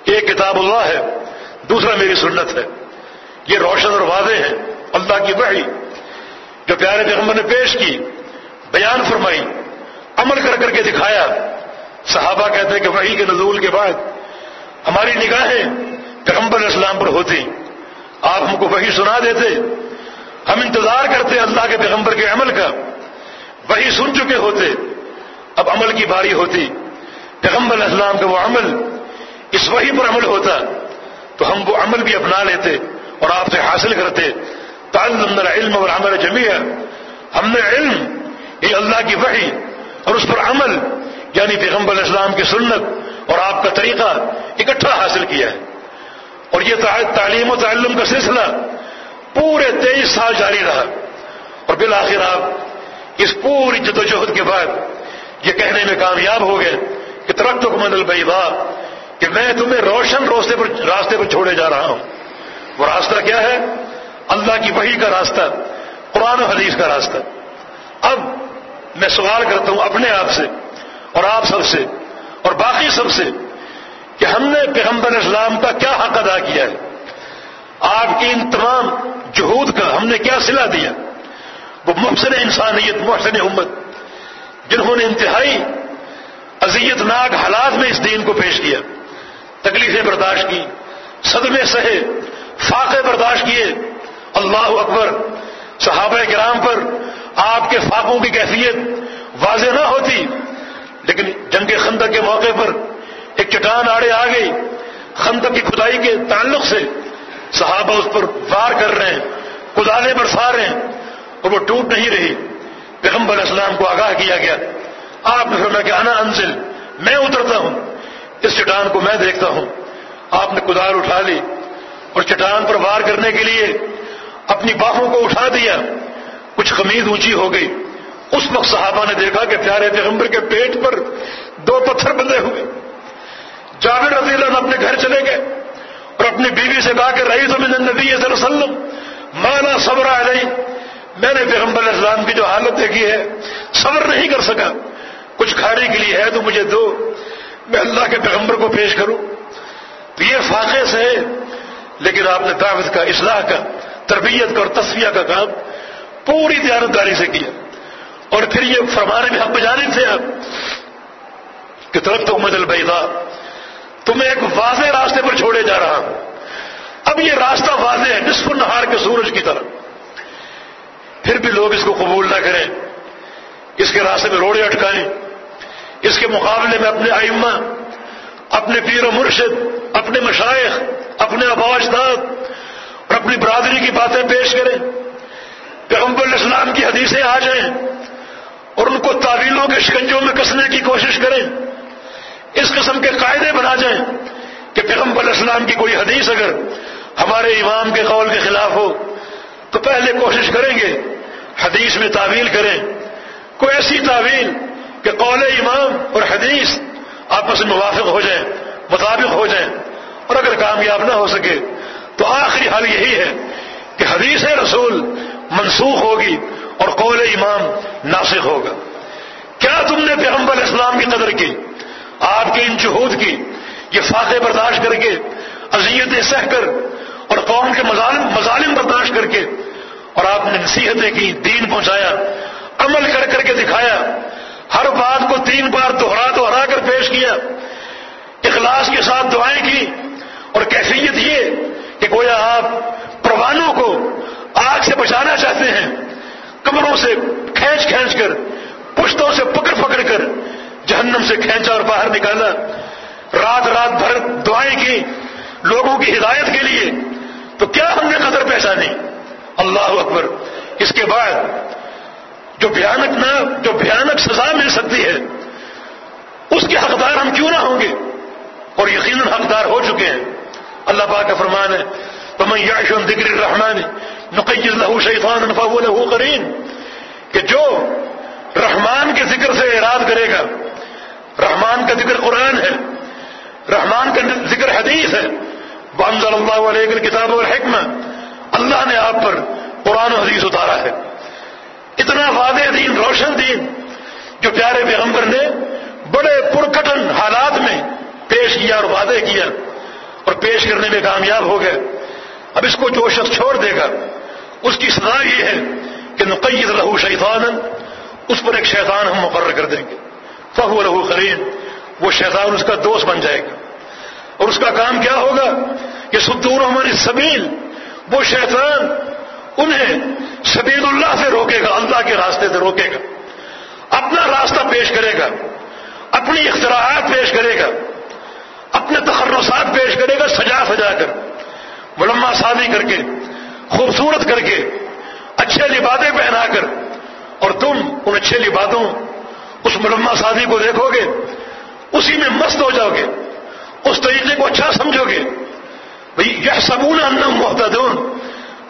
ایک کتاب اللہ ہے، دوسرا میری سنت ہے۔ یہ روشن اور واضح ہے، اللہ کی وحی۔ جو پیارے پیغمبر نے پیش کی، بیان فرمائی، عمل کر کر کے دکھایا۔ صحابہ کہتے ہیں کہ وحی کے نزول کے بعد ہماری نگاہیں پیغمبر اسلام پر ہوتی۔ آپ ہم کو وہی سنا دیتے۔ ہم انتظار کرتے اللہ کے پیغمبر کے عمل کا۔ وہی سن چکے ہوتے۔ اب عمل کی باری ہوتی۔ پیغمبر اسلام کا وہ عمل اس وحی پر عمل ہوتا تو ہم وہ عمل بھی اپنا لیتے اور آپ سے حاصل کرتے۔ تعلم علم اور عمل جمیع ہم نے علم، یہ اللہ کی وحی اور اس پر عمل یعنی پیغمبر اسلام کی سنت اور آپ کا طریقہ اکٹھا حاصل کیا ہے۔ اور یہ تعلیم و تعلم کا سلسلہ پورے تیئیس سال جاری رہا۔ اور بالآخر آپ اس پوری جدوجہد کے بعد یہ کہنے میں کامیاب ہو گئے کہ ترقت کو مدل کہ میں تمہیں روشن راستے پر راستے پر چھوڑے جا رہا ہوں۔ وہ راستہ کیا ہے؟ اللہ کی وحی کا راستہ، قرآن و حدیث کا راستہ۔ اب میں سوال کرتا ہوں اپنے آپ سے اور آپ سب سے اور باقی سب سے کہ ہم نے پیغمبر اسلام کا کیا حق ادا کیا ہے؟ آپ کی ان تمام جہود کا ہم نے کیا سلا دیا؟ وہ محسن انسانیت، محسن امت، جنہوں نے انتہائی اذیت ناک حالات میں اس دین کو پیش کیا۔ تکلیفیں برداشت کی، صدمے سہے، فاقے برداشت کیے۔ اللہ اکبر، صحابہ کرام پر آپ کے فاقوں کی کیفیت واضح نہ ہوتی۔ لیکن جنگ خندق کے موقع پر ایک چٹان آڑے آ گئی۔ خندق کی کھدائی کے تعلق سے صحابہ اس پر وار کر رہے ہیں کدالے برسا رہے ہیں اور وہ ٹوٹ نہیں رہی۔ پیغمبر اسلام کو آگاہ کیا گیا۔ آپ نے فرمایا کہ انا انزل، میں اترتا ہوں۔ اس چٹان کو میں دیکھتا ہوں۔ آپ نے کدال اٹھا لی اور چٹان پر وار کرنے کے لیے اپنی باہوں کو اٹھا دیا۔ کچھ خمید اونچی ہو گئی۔ اس وقت صحابہ نے دیکھا کہ پیارے پیغمبر کے پیٹ پر دو پتھر بندے ہوئے۔ جاوید رضی اللہ اپنے گھر چلے گئے اور اپنی بیوی سے کہا کہ رہی تو میں نبی صلی اللہ علیہ وسلم مانا صبر علیہ میں نے پیغمبر اسلام کی جو حالت دیکھی ہے، صبر نہیں کر سکا۔ کچھ کھانے کے لیے ہے تو مجھے دو۔ میں اللہ کے پیغمبر کو پیش کروں۔ تو یہ فاقے سے ہے۔ لیکن آپ نے دعوت کا، اصلاح کا، تربیت کا اور تصویہ کا کام پوری دیانتداری سے کیا۔ اور پھر یہ فرمانے میں حق بجانے تھے آپ کہ طرف تو مدل بیدا تمہیں ایک واضح راستے پر چھوڑے جا رہا ہوں۔ اب یہ راستہ واضح ہے، نصف نہار کے سورج کی طرح۔ پھر بھی لوگ اس کو قبول نہ کریں، اس کے راستے میں روڑے اٹکائیں۔ اس کے مقابلے میں اپنے آئمہ اپنے پیر و مرشد، اپنے مشائق اپنے اجداد اور اپنی برادری کی باتیں پیش کریں۔ پیغمبر الاسلام کی حدیثیں آ جائیں اور ان کو تعویلوں کے شکنجوں میں کسنے کی کوشش کریں۔ اس قسم کے قاعدے بنا جائیں کہ پیغمبر الاسلام کی کوئی حدیث اگر ہمارے امام کے قول کے خلاف ہو، تو پہلے کوشش کریں گے حدیث میں تعویل کریں۔ کوئی ایسی تعویل کہ قول امام اور حدیث آپس میں موافق ہو جائیں، مطابق ہو جائیں۔ اور اگر کامیاب نہ ہو سکے، تو آخری حال یہی ہے کہ حدیث رسول منسوخ ہوگی اور قول امام ناسخ ہوگا۔ کیا تم نے پیغمبر اسلام کی قدر کی؟ آپ کے ان جہود کی یہ فاتح برداشت کر کے، اذیتیں سہ کر اور قوم کے مظالم مظالم برداشت کر کے اور آپ نے نصیحتیں کی، دین پہنچایا، عمل کر کر کے دکھایا۔ ہر بات کو تین بار دوہرا دوہرا کر پیش کیا، اخلاص کے ساتھ دعائیں کی، اور کیفیت یہ کہ گویا آپ پروانوں کو آگ سے بچانا چاہتے ہیں کمروں سے کھینچ کھینچ کر، پشتوں سے پکڑ پکڑ کر، جہنم سے کھینچا اور باہر نکالا۔ رات رات بھر دعائیں کی لوگوں کی ہدایت کے لیے، تو کیا ہم نے قدر پہچانی؟ اللہ اکبر۔ اس کے بعد جو بھیانک نہ جو بھیانک سزا مل سکتی ہے، اس کے حقدار ہم کیوں نہ ہوں گے؟ اور یقیناً حقدار ہو چکے ہیں۔ اللہ پاک کا فرمان ہے تو میں یاشن دگر رحمان نقی لہو شیفان فاو لہو کریم کہ جو رحمان کے ذکر سے اراد کرے گا، رحمان کا ذکر قرآن ہے، رحمان کا ذکر حدیث ہے بانزل اللہ علیہ کتاب اور حکمت اللہ نے آپ پر قرآن و حدیث اتارا ہے۔ اتنا واضح دین، روشن دین جو پیارے پیغمبر نے بڑے پرکٹن حالات میں پیش کیا اور وعدے کیا اور پیش کرنے میں کامیاب ہو گئے۔ اب اس کو جو شخص چھوڑ دے گا، اس کی سزا یہ ہے کہ نقید رہو شیطان اس پر ایک شیطان ہم مقرر کر دیں گے۔ فہو رہو خرین وہ شیطان اس کا دوست بن جائے گا۔ اور اس کا کام کیا ہوگا؟ کہ ستور ہماری سبیل وہ شیطان انہیں سبیل اللہ سے روکے گا، اللہ کے راستے سے روکے گا۔ اپنا راستہ پیش کرے گا، اپنی اختراعات پیش کرے گا، اپنے تخرسات پیش کرے گا، سجا سجا کر ملما شادی کر کے، خوبصورت کر کے، اچھے لبادے پہنا کر۔ اور تم ان اچھے لبادوں، اس ملما شادی کو دیکھو گے، اسی میں مست ہو جاؤ گے، اس طریقے کو اچھا سمجھو گے۔ بھائی یہ سبون ان محتدون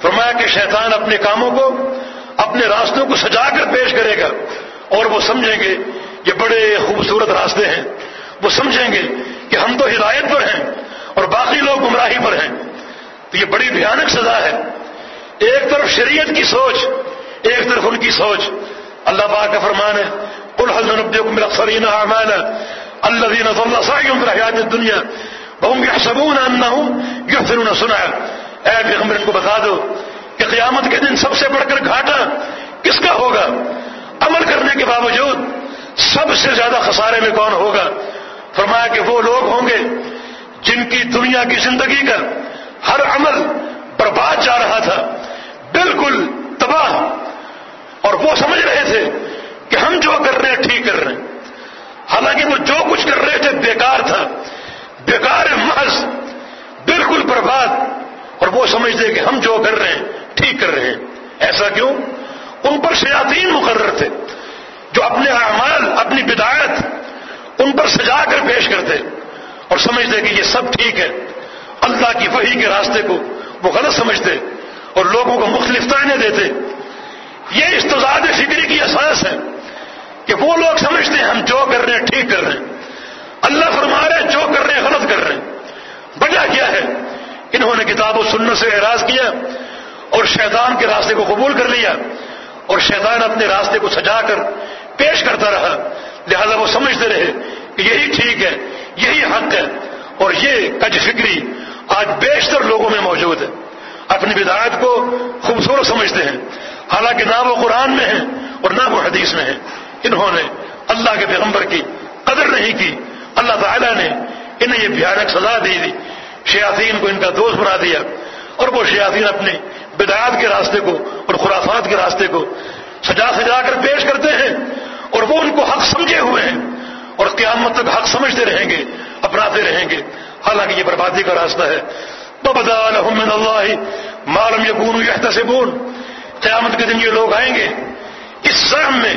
فرمایا کہ شیطان اپنے کاموں کو، اپنے راستوں کو سجا کر پیش کرے گا اور وہ سمجھیں گے یہ بڑے خوبصورت راستے ہیں۔ وہ سمجھیں گے کہ ہم تو ہدایت پر ہیں اور باقی لوگ گمراہی پر ہیں۔ تو یہ بڑی بھیانک سزا ہے۔ ایک طرف شریعت کی سوچ، ایک طرف ان کی سوچ۔ اللہ پاک کا فرمان ہے کل حل اکثرین اللہ دین حیات دنیا بہوں گے سبون نہ ہوں یہ پھر انہیں سنا اے پیغمبر ان کو بتا دو کہ قیامت کے دن سب سے بڑھ کر گھاٹا کس کا ہوگا؟ عمل کرنے کے باوجود سب سے زیادہ خسارے میں کون ہوگا؟ فرمایا کہ وہ لوگ ہوں گے جن کی دنیا کی زندگی کا ہر عمل برباد جا رہا تھا، بالکل تباہ۔ اور وہ سمجھ رہے تھے کہ ہم جو کر رہے ہیں ٹھیک کر رہے ہیں۔ حالانکہ وہ جو کچھ کر رہے تھے، بیکار تھا۔ بیکار محض، بالکل برباد۔ اور وہ سمجھتے کہ ہم جو کر رہے ہیں، ٹھیک کر رہے ہیں۔ ایسا کیوں؟ ان پر شیاطین مقرر تھے، جو اپنے اعمال، اپنی بدایت ان پر سجا کر پیش کرتے اور سمجھتے کہ یہ سب ٹھیک ہے۔ اللہ کی وحی کے راستے کو وہ غلط سمجھتے اور لوگوں کو مختلف تانے دیتے۔ یہ استضاد فکری کی احساس ہے کہ وہ لوگ سمجھتے ہیں ہم جو کر رہے ہیں، ٹھیک کر رہے ہیں۔ اللہ فرما رہے ہیں جو کر رہے ہیں، غلط کر رہے ہیں۔ وجہ کیا ہے؟ انہوں نے کتاب و سنت سے اعراض کیا اور شیطان کے راستے کو قبول کر لیا اور شیطان اپنے راستے کو سجا کر پیش کرتا رہا۔ لہذا وہ سمجھتے رہے کہ یہی ٹھیک ہے، یہی حق ہے اور یہ کج فکری آج بیشتر لوگوں میں موجود ہے۔ اپنی بدایت کو خوبصورت سمجھتے ہیں، حالانکہ نہ وہ قرآن میں ہیں اور نہ وہ حدیث میں ہیں۔ انہوں نے اللہ کے پیغمبر کی قدر نہیں کی۔ اللہ تعالیٰ نے انہیں یہ بھیانک سزا دی دی۔ شیاطین کو ان کا دوست بنا دیا اور وہ شیاطین اپنے بدایات کے راستے کو اور خرافات کے راستے کو سجا سجا کر پیش کرتے ہیں اور وہ ان کو حق سمجھے ہوئے ہیں اور قیامت تک حق سمجھتے رہیں گے، اپناتے رہیں گے۔ حالانکہ یہ بربادی کا راستہ ہے۔ ببدا اللہ معلوم یقون یہ قیامت کے دن یہ لوگ آئیں گے۔ اس سرم میں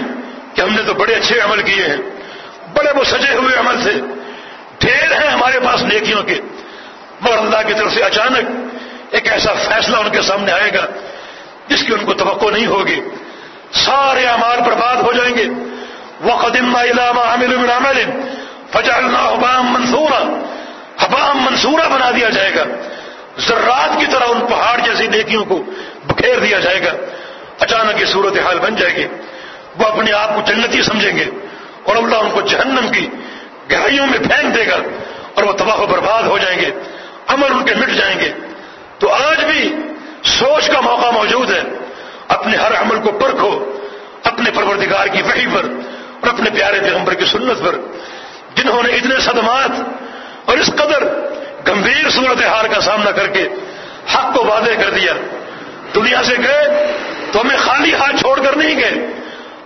کہ ہم نے تو بڑے اچھے عمل کیے ہیں، بڑے وہ سجے ہوئے عمل سے۔ ڈھیر ہیں ہمارے پاس نیکیوں کے۔ مگر اللہ کی طرف سے اچانک ایک ایسا فیصلہ ان کے سامنے آئے گا جس کی ان کو توقع نہیں ہوگی۔ سارے اعمال برباد ہو جائیں گے۔ وہ قدیم عامل فجالنا حبام منصورہ حبام منصورہ بنا دیا جائے گا۔ ذرات کی طرح ان پہاڑ جیسی نیکیوں کو بکھیر دیا جائے گا۔ اچانک یہ صورت حال بن جائے گی۔ وہ اپنے آپ کو جنتی سمجھیں گے اور اللہ ان کو جہنم کی گہرائیوں میں پھینک دے گا اور وہ تباہ و برباد ہو جائیں گے۔ عمل ان کے مٹ جائیں گے۔ تو آج بھی سوچ کا موقع موجود ہے۔ اپنے ہر عمل کو پرکھو، اپنے پروردگار کی وحی پر اور اپنے پیارے پیغمبر کی سنت پر۔ جنہوں نے اتنے صدمات اور اس قدر گمبھیر صورت حال کا سامنا کر کے حق کو واضح کر دیا۔ دنیا سے گئے تو ہمیں خالی ہاتھ چھوڑ کر نہیں گئے،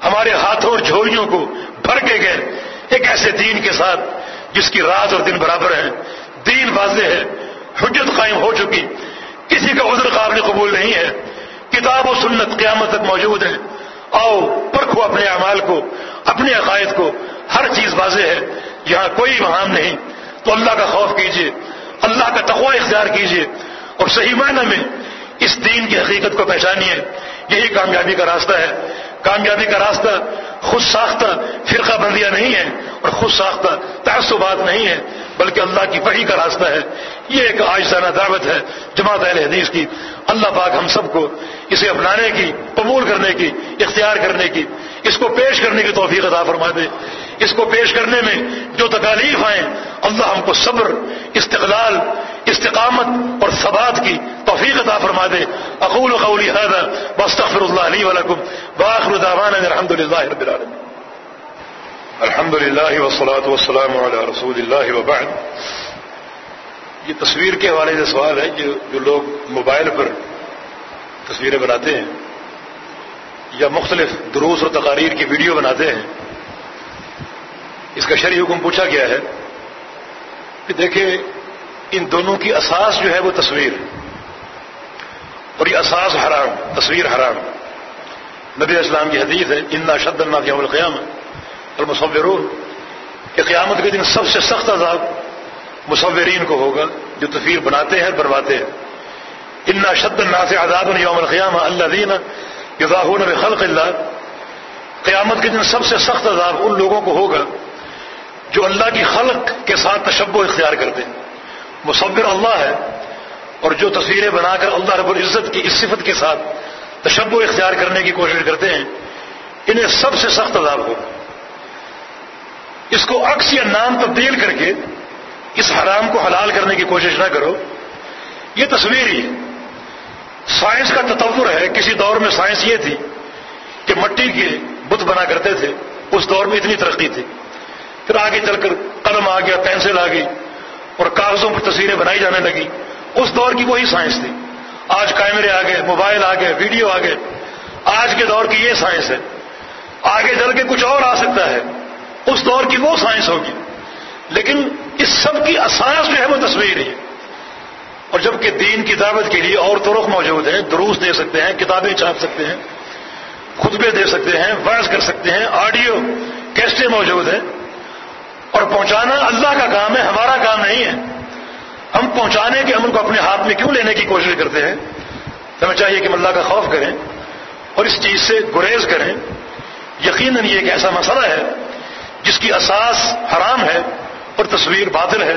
ہمارے ہاتھوں اور جھولیوں کو بھر کے گئے۔ ایک ایسے دین کے ساتھ جس کی رات اور دن برابر ہیں، دین واضح ہے۔ حجت قائم ہو چکی۔ کسی کا عذر قابل قبول نہیں ہے۔ کتاب و سنت قیامت تک موجود ہے۔ آؤ، پرکھو اپنے اعمال کو، اپنے عقائد کو۔ ہر چیز واضح ہے۔ یہاں کوئی وہاں نہیں۔ تو اللہ کا خوف کیجیے اللہ کا تقوی اختیار کیجیے اور صحیح معنی میں اس دین کی حقیقت کو پہچانیے۔ یہی کامیابی کا راستہ ہے۔ کامیابی کا راستہ خود ساختہ فرقہ بندیاں نہیں ہے اور خود ساختہ تعصبات نہیں ہے بلکہ اللہ کی پڑھی کا راستہ ہے۔ یہ ایک آجزانہ دعوت ہے جماعت اہل حدیث کی۔ اللہ پاک ہم سب کو اسے اپنانے کی، قبول کرنے کی، اختیار کرنے کی، اس کو پیش کرنے کی توفیق عطا فرما دے اس کو پیش کرنے میں جو تکالیف آئیں اللہ ہم کو صبر، استقلال، استقامت اور ثبات کی توفیق عطا فرما دے۔ اقول قولی هذا واستغفر الله لي ولكم واخر دعوانا الحمد لله رب العالمين. الحمد لله والصلاه والسلام على رسول الله وبعد۔ یہ تصویر کے حوالے سے سوال ہے جو جو لوگ موبائل پر تصویریں بناتے ہیں یا مختلف دروس اور تقاریر کی ویڈیو بناتے ہیں اس کا شرعی حکم پوچھا گیا ہے کہ دیکھیں، ان دونوں کی اساس جو ہے وہ تصویر۔ اور یہ اساس حرام، تصویر حرام۔ نبی اسلام کی حدیث ہے ان شد اللہ کی القیام اور مصورون کہ قیامت کے دن سب سے سخت عذاب مصورین کو ہوگا، جو تصویر بناتے ہیں بنواتے ہیں۔ ان شد اللہ سے آزاد یوم القیام اللہ دین یزاحون خلق اللہ قیامت کے دن سب سے سخت عذاب ان لوگوں کو ہوگا جو اللہ کی خلق کے ساتھ تشب و اختیار کرتے ہیں۔ مصور اللہ ہے اور جو تصویریں بنا کر اللہ رب العزت کی اس صفت کے ساتھ تشب و اختیار کرنے کی کوشش کرتے ہیں، انہیں سب سے سخت عذاب ہو اس کو عکس یا نام تبدیل کر کے اس حرام کو حلال کرنے کی کوشش نہ کرو۔ یہ تصویر ہی سائنس کا تصور ہے، کسی دور میں سائنس یہ تھی کہ مٹی کے بت بنا کرتے تھے، اس دور میں اتنی ترقی تھی۔ پھر آگے چل کر قلم آ گیا، پینسل آ گئی اور کاغذوں پر تصویریں بنائی جانے لگی۔ اس دور کی وہی سائنس تھی۔ آج کیمرے آ گئے، موبائل آ گئے، ویڈیو آ گئے۔ آج کے دور کی یہ سائنس ہے۔ آگے چل کے کچھ اور آ سکتا ہے۔ اس دور کی وہ سائنس ہوگی۔ لیکن اس سب کی اساس جو ہے وہ تصویر ہے۔ اور جبکہ دین کی دعوت کے لیے اور طرق موجود ہیں، دروس دے سکتے ہیں، کتابیں چھاپ سکتے ہیں، خطبے دے سکتے ہیں ورز کر سکتے ہیں، آڈیو کیسٹیں موجود ہیں۔ اور پہنچانا اللہ کا کام ہے، ہمارا کام نہیں ہے۔ ہم پہنچانے کے عمل کو اپنے ہاتھ میں کیوں لینے کی کوشش کرتے ہیں؟ ہمیں چاہیے کہ ہم اللہ کا خوف کریں اور اس چیز سے گریز کریں۔ یقیناً یہ ایک ایسا مسئلہ ہے جس کی اساس حرام ہے اور تصویر باطل ہے۔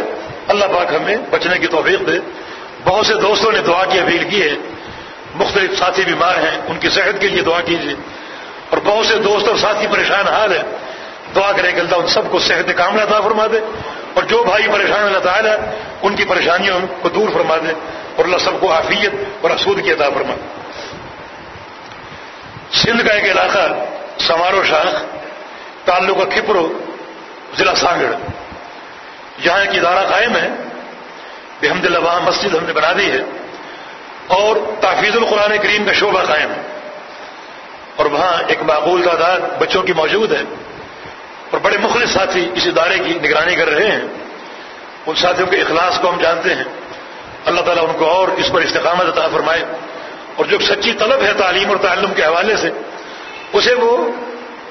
اللہ پاک ہمیں بچنے کی توفیق دے۔ بہت سے دوستوں نے دعا کی، اپیل کی ہے۔ مختلف ساتھی بیمار ہیں، ان کی صحت کے لیے دعا کیجیے۔ اور بہت سے دوست اور ساتھی پریشان حال ہیں۔ دعا کریں کہ اللہ ان سب کو صحت کاملہ عطا فرما دے اور جو بھائی پریشان اللہ تعالیٰ ان کی پریشانیوں کو دور فرما دے اور اللہ سب کو حافیت اور اسود کی عطا فرما۔ دے سندھ کا ایک علاقہ سمارو شاخ، تعلق کا کھپرو، ضلع سانگڑ۔ یہاں ایک ادارہ قائم ہے بحمد اللہ وہاں مسجد ہم نے بنا دی ہے اور تحفیظ القرآن کریم کا شعبہ قائم۔ ہے اور وہاں ایک معقول تعداد بچوں کی موجود ہے۔ اور بڑے مختلف ساتھی اس ادارے کی نگرانی کر رہے ہیں۔ ان ساتھیوں کے اخلاص کو ہم جانتے ہیں۔ اللہ تعالیٰ ان کو اور اس پر استقامت عطا فرمائے۔ اور جو سچی طلب ہے تعلیم اور تعلم کے حوالے سے، اسے وہ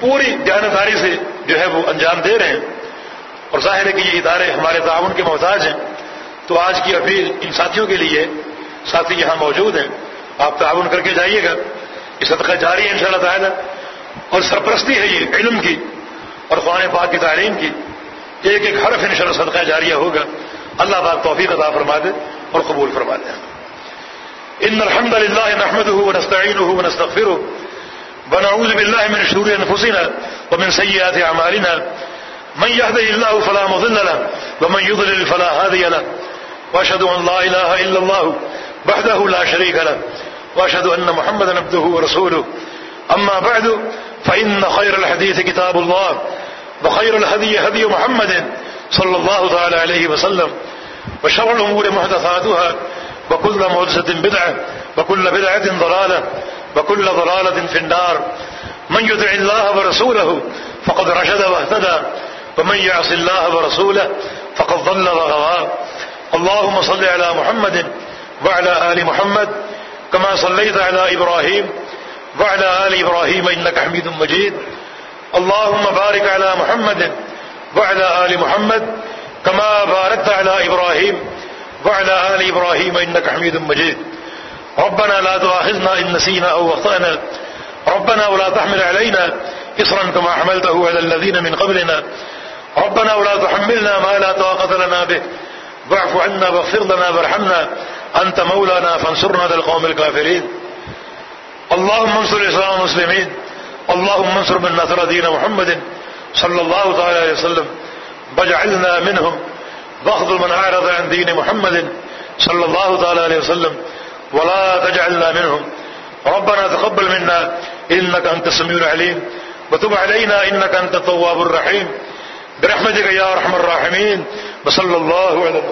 پوری دیانتداری سے جو ہے وہ انجام دے رہے ہیں۔ اور ظاہر ہے کہ یہ ادارے ہمارے تعاون کے محتاج ہیں۔ تو آج کی اپیل ان ساتھیوں کے لیے، ساتھی یہاں موجود ہیں، آپ تعاون کر کے جائیے گا۔ یہ صدقہ جاری ہے ان شاء اللہ تعالیٰ۔ اور سرپرستی ہے یہ علم کی۔ اور قرآن پاک کی تعلیم کی ایک ایک حرف ان صدقہ جاریہ ہوگا۔ اللہ پاک توفیق عطا فرما دے اور قبول فرما دے۔ ان الحمد لله نحمده ونستعينه ونستغفره ونعوذ بالله من شرور انفسنا ومن سيئات اعمالنا۔ من يهده الله فلا مضل له ومن يضلل فلا هادي له۔ واشهد ان لا اله الا الله وحده لا شريك له۔ واشهد ان محمدا عبده ورسوله اما بعد فان خير الحديث كتاب الله، وخير الهدي هدي محمد صلى الله تعالى عليه وسلم، وشر الامور محدثاتها، وكل محدثه بدعه وكل بدعه ضلاله وكل ضلاله في النار. من يدع الله ورسوله فقد رشد واهتدى، ومن يعص الله ورسوله فقد ضل وغوى. اللهم صل على محمد وعلى آل محمد، كما صليت على إبراهيم وعلى آل إبراهيم إنك حميد مجيد. اللهم بارك على محمد وعلى آل محمد كما باركت على إبراهيم وعلى آل إبراهيم إنك حميد مجيد. ربنا لا تؤاخذنا إن نسينا أو أخطأنا. ربنا ولا تحمل علينا إصرا كما حملته على الذين من قبلنا. ربنا ولا تحملنا ما لا طاقة لنا به. واعف عنا واغفر لنا وارحمنا. أنت مولانا فانصرنا على القوم الكافرين. اللهم انصر الإسلام والمسلمين. اللهم انصر من نصر دين محمد صلى الله تعالى عليه وسلم. واجعلنا منهم. واخذل من أعرض عن دين محمد صلى الله تعالى عليه وسلم. ولا تجعلنا منهم. ربنا تقبل منا. إنك أنت السميع العليم. وتب علينا. إنك أنت التواب الرحيم. برحمتك يا ارحم الراحمين. وصلى الله على